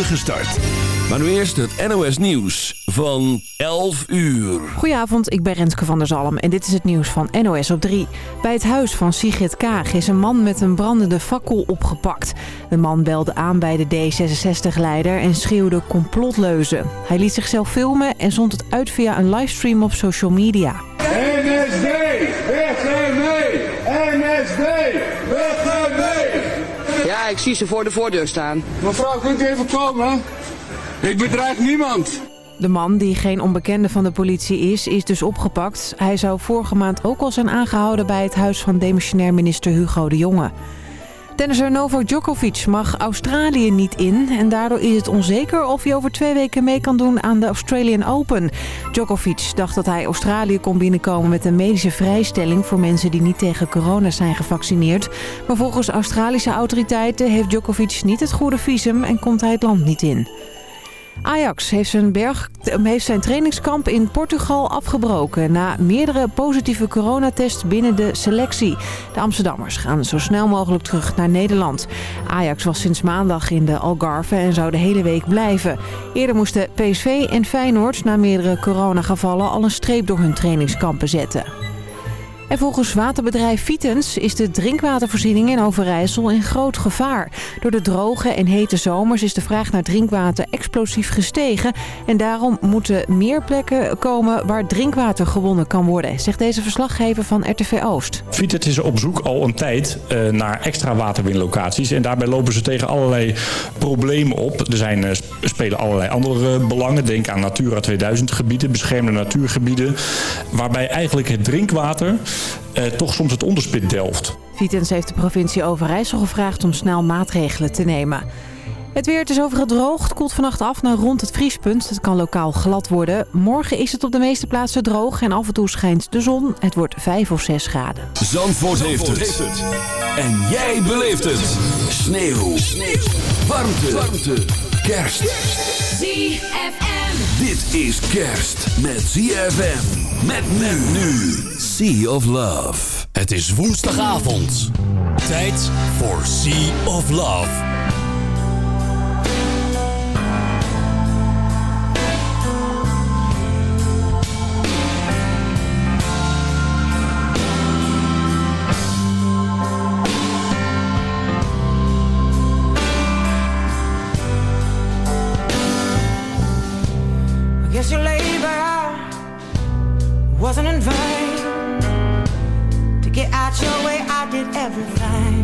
spoedige start. Maar nu eerst het NOS Nieuws van 11 uur. Goedenavond, ik ben Renske van der Zalm en dit is het nieuws van NOS op 3. Bij het huis van Sigrid Kaag is een man met een brandende fakkel opgepakt. De man belde aan bij de D66-leider en schreeuwde complotleuzen. Hij liet zichzelf filmen en zond het uit via een livestream op social media. NSD, ik zie ze voor de voordeur staan. Mevrouw, kunt u even komen? Ik bedreig niemand. De man, die geen onbekende van de politie is, is dus opgepakt. Hij zou vorige maand ook al zijn aangehouden bij het huis van demissionair minister Hugo de Jonge. Tennisser Novak Djokovic mag Australië niet in. En daardoor is het onzeker of hij over twee weken mee kan doen aan de Australian Open. Djokovic dacht dat hij Australië kon binnenkomen met een medische vrijstelling... voor mensen die niet tegen corona zijn gevaccineerd. Maar volgens Australische autoriteiten heeft Djokovic niet het goede visum en komt hij het land niet in. Ajax heeft zijn, berg, zijn trainingskamp in Portugal afgebroken... na meerdere positieve coronatests binnen de selectie. De Amsterdammers gaan zo snel mogelijk terug naar Nederland. Ajax was sinds maandag in de Algarve en zou de hele week blijven. Eerder moesten PSV en Feyenoord na meerdere coronagevallen... al een streep door hun trainingskampen zetten. En volgens waterbedrijf Vitens is de drinkwatervoorziening in Overijssel in groot gevaar. Door de droge en hete zomers is de vraag naar drinkwater explosief gestegen. En daarom moeten meer plekken komen waar drinkwater gewonnen kan worden, zegt deze verslaggever van RTV Oost. Vitens is op zoek al een tijd uh, naar extra waterwinlocaties. En daarbij lopen ze tegen allerlei problemen op. Er zijn, uh, spelen allerlei andere belangen. Denk aan Natura 2000 gebieden, beschermde natuurgebieden. Waarbij eigenlijk het drinkwater uh, toch soms het onderspit delft. Vitens heeft de provincie Overijssel gevraagd om snel maatregelen te nemen. Het weer het is overal droog. Het koelt vannacht af naar rond het vriespunt. Het kan lokaal glad worden. Morgen is het op de meeste plaatsen droog en af en toe schijnt de zon. Het wordt 5 of 6 graden. Zandvoort, Zandvoort heeft, het. heeft, het. En jij beleeft het. Sneeuw. Sneeuw. Warmte. Warmte. Kerst. ZFM. Dit is kerst met ZFM. Met men nu. Sea of Love. Het is woensdagavond. Tijd voor Sea of Love. Wasn't in your way, I did everything.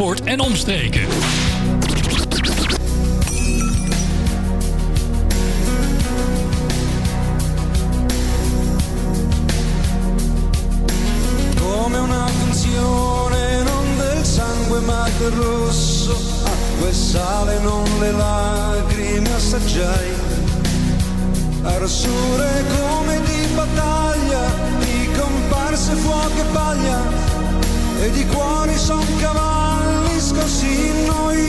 Zandvoort en omstreken. Come una canzone, non del sangue ma del rosso, acqua e sale, non le lacrime assaggiai. Arsure come di battaglia, di comparse fuoco e paglia, e di cuori son cavalli discorsi noi.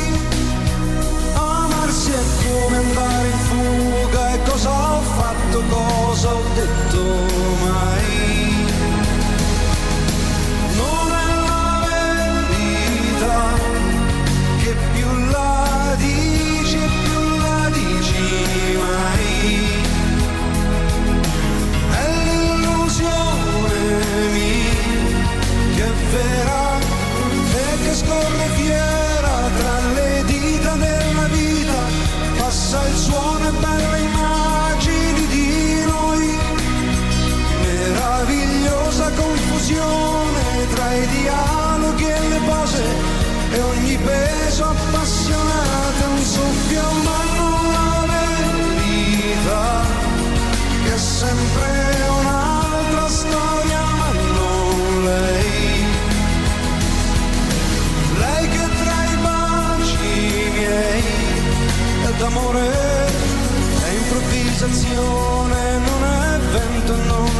Amarsi è come andare in fuga e cosa ho fatto, cosa ho detto mai.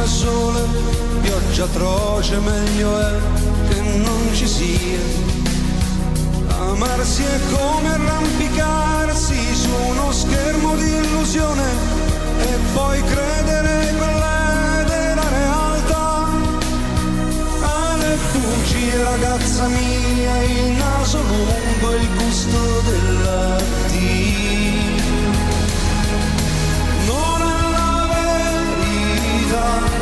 ma sola, pioggia atroce meglio è che non ci sia. Amarsi è come arrampicarsi su uno schermo di illusione e poi credere quella della realtà. Ale Fuci, ragazza mia, il naso lungo, il gusto della dark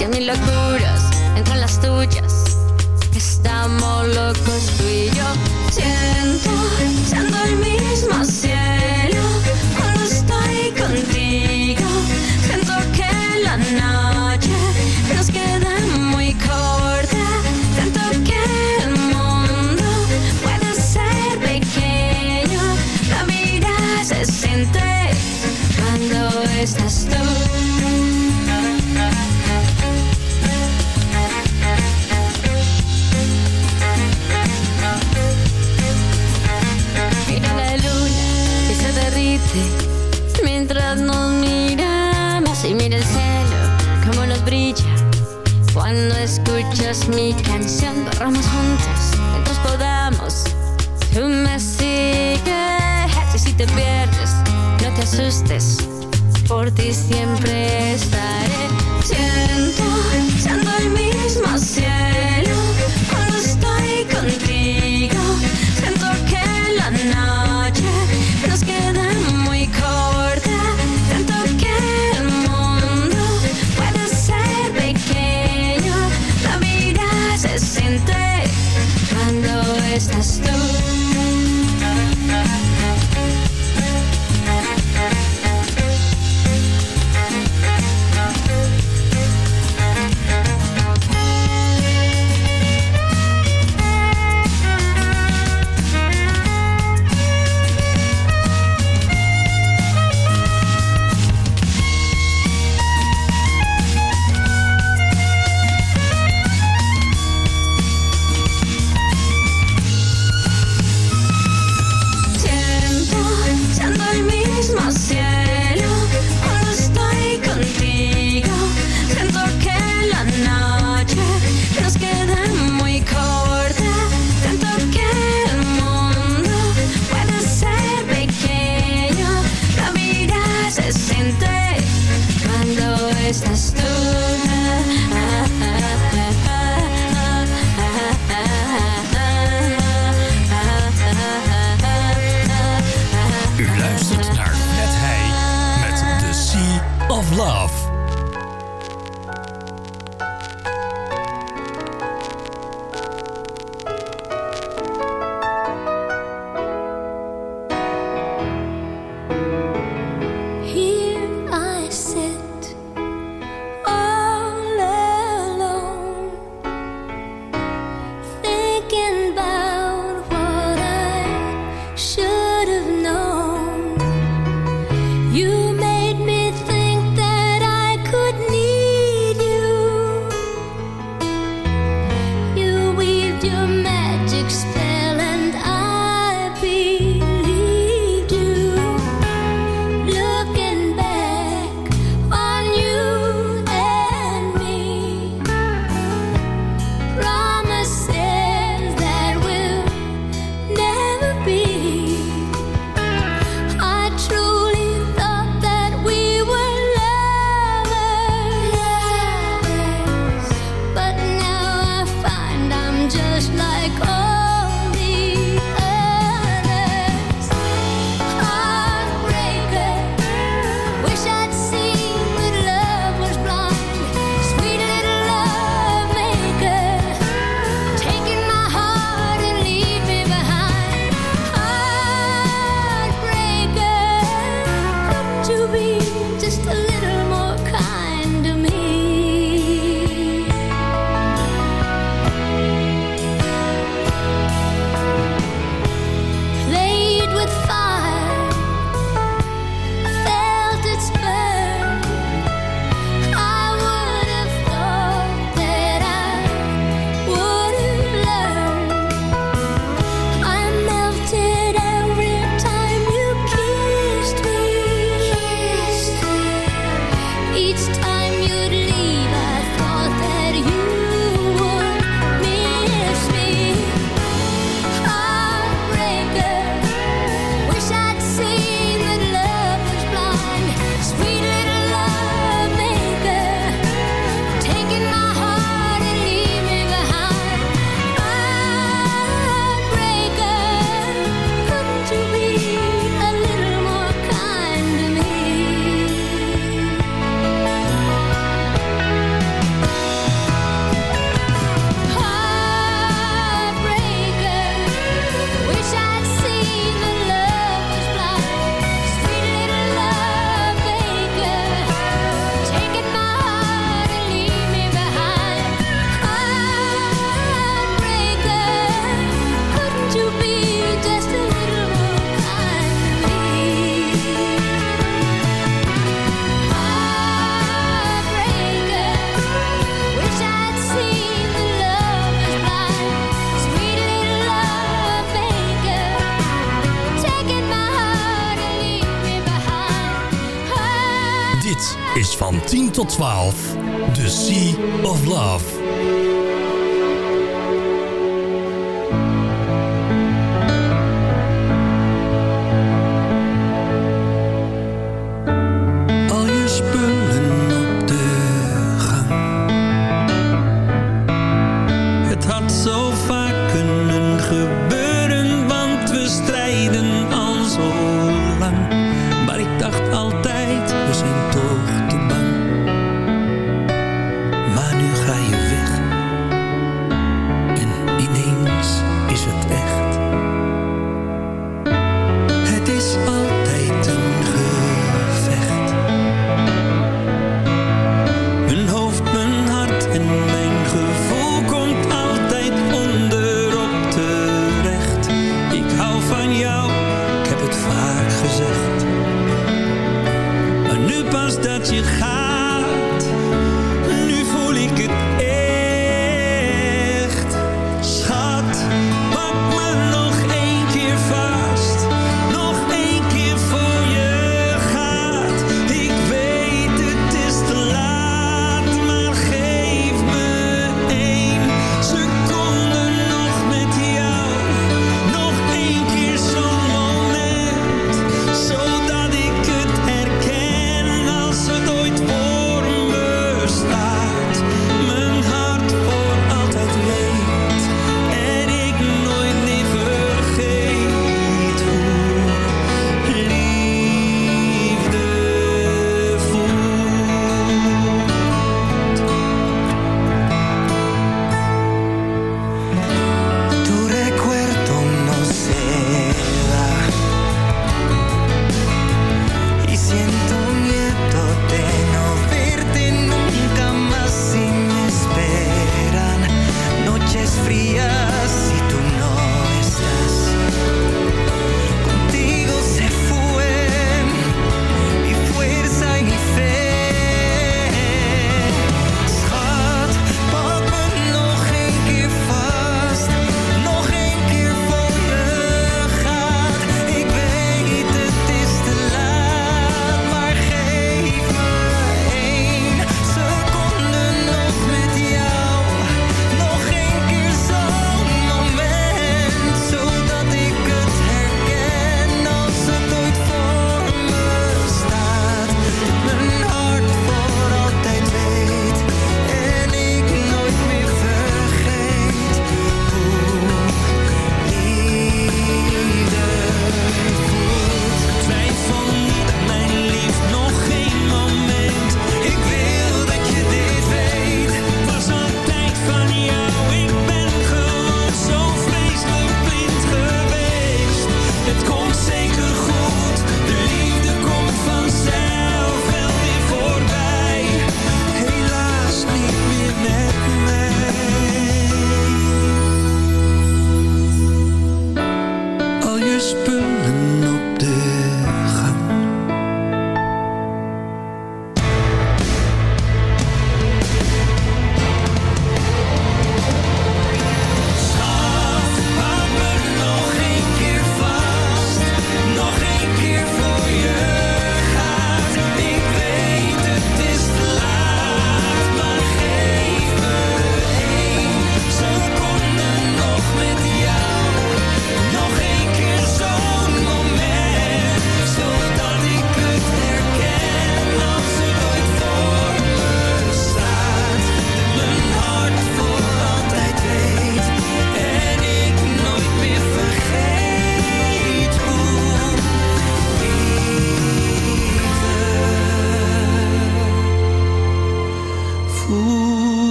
y a mis locuras, entro en las tuyas. Estamos locos. por ti siempre estaré. Siento, siendo el mismo siempre.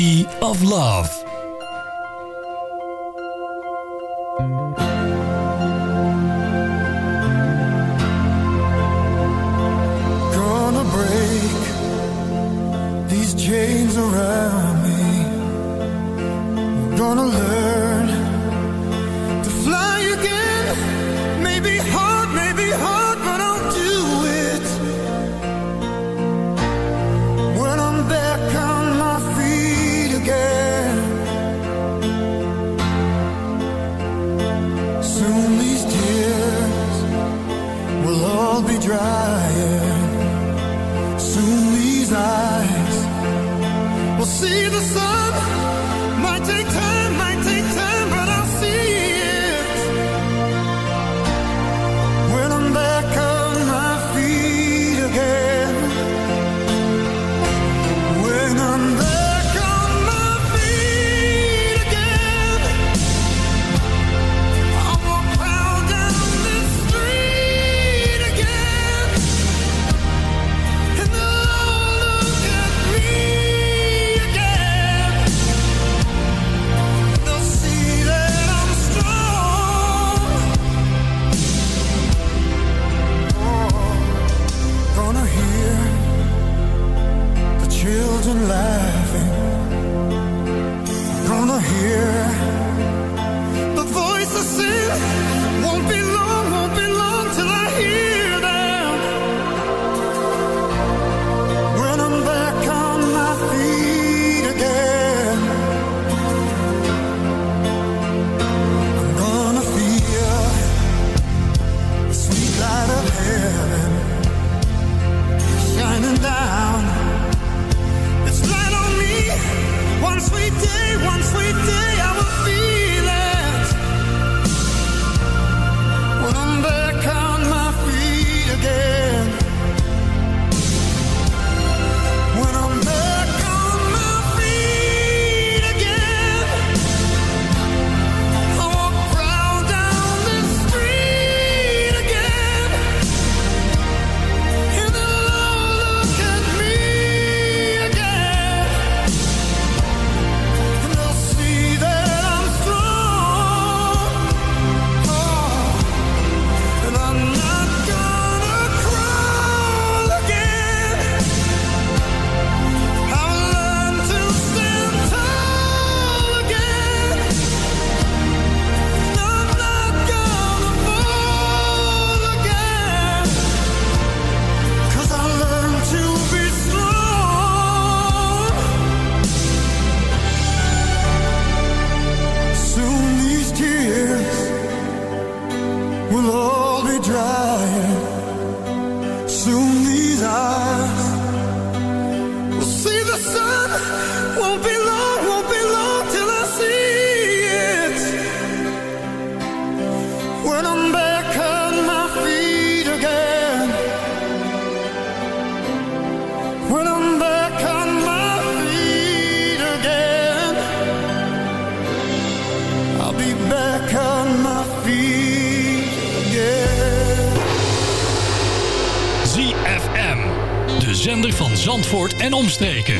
Sea of Love. steken.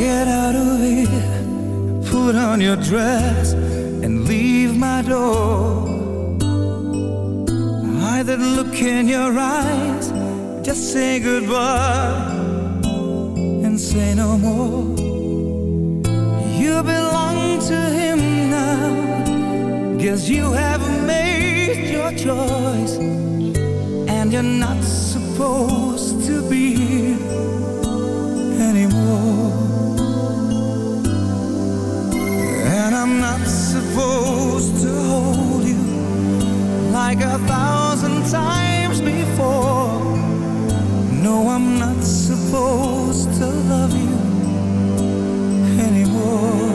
Get out of here, put on your dress, and leave my door. Hide that look in your eyes, just say goodbye and say no more. You belong to him now, guess you have made your choice, and you're not supposed to be here supposed to hold you like a thousand times before. No, I'm not supposed to love you anymore.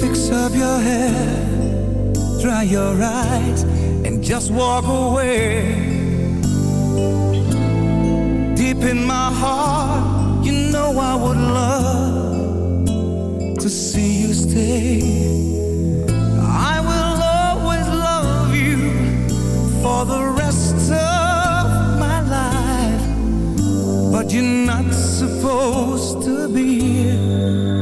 Fix up your hair, dry your eyes, and just walk away. Deep in my heart, you know I would love to see you stay. I will always love you for the rest of my life, but you're not supposed to be here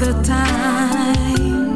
the time.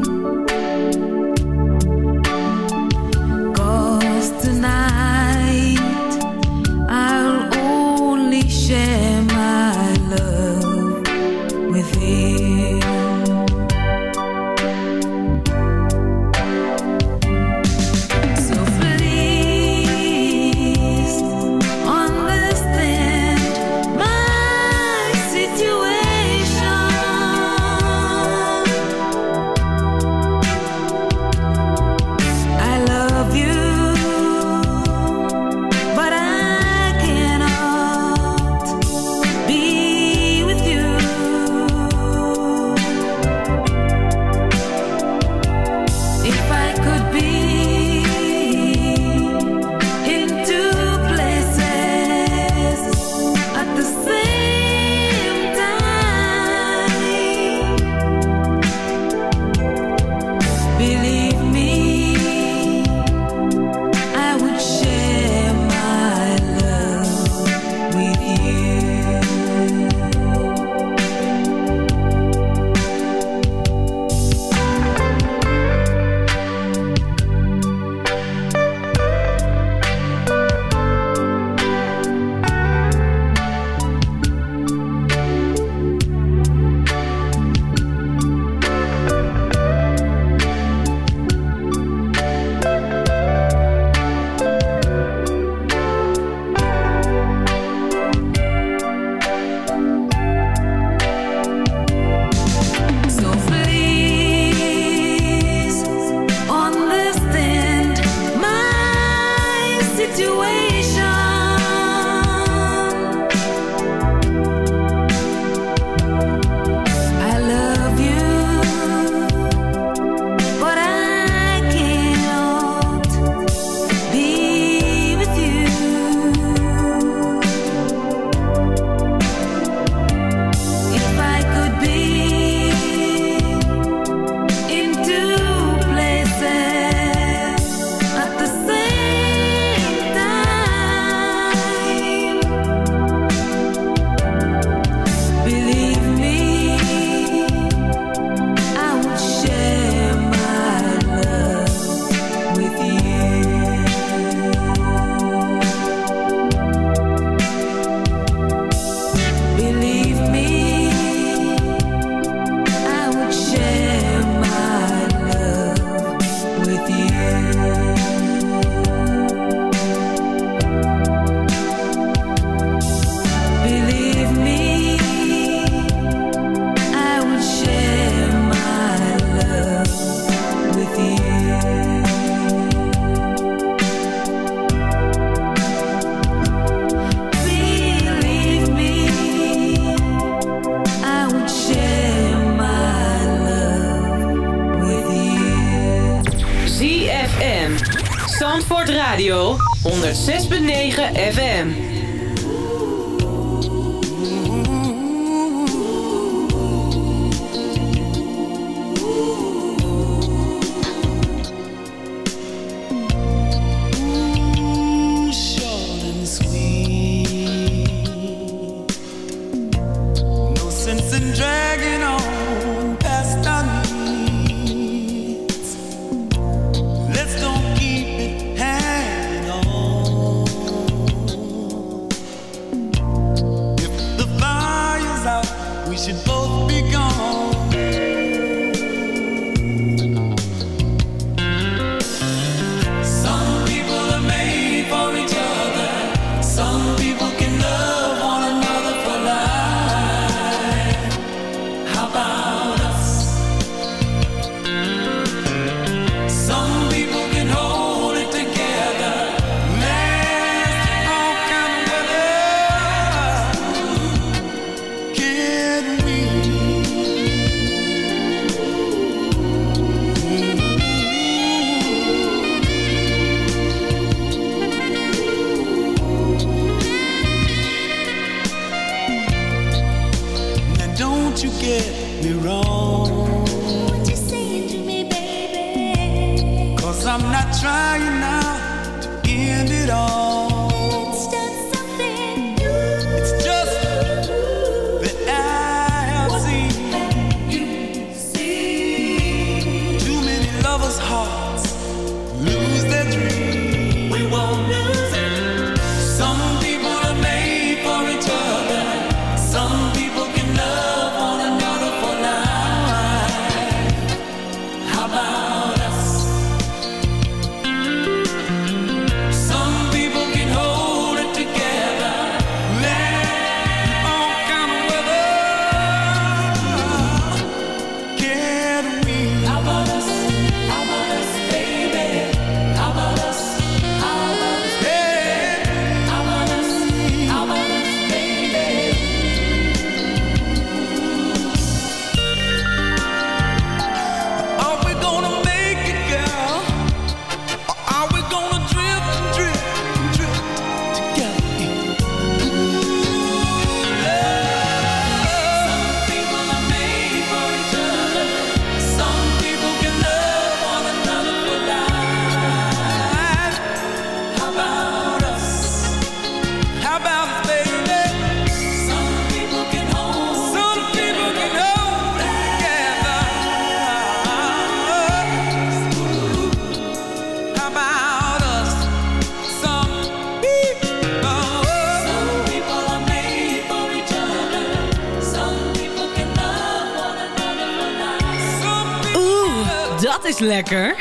Lekker.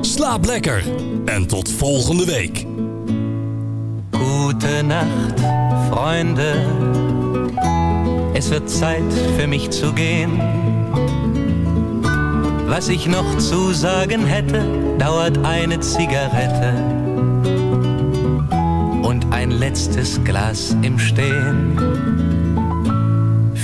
Slaap lekker. En tot volgende week. Gute Nacht, Freunde. Es wird Zeit für mich zu gehen. Was ich noch zu sagen hätte, dauert eine Zigarette und ein letztes Glas im Stehen.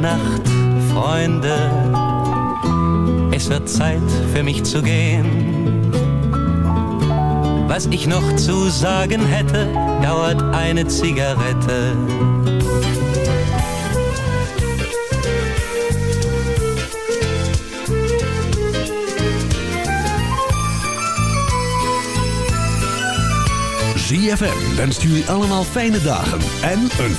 Nacht, Freunde. Es wird Zeit für mich zu gehen. Was ich noch zu sagen hätte, dauert eine Zigarette. ZFM wenst jullie allemaal fijne dagen en een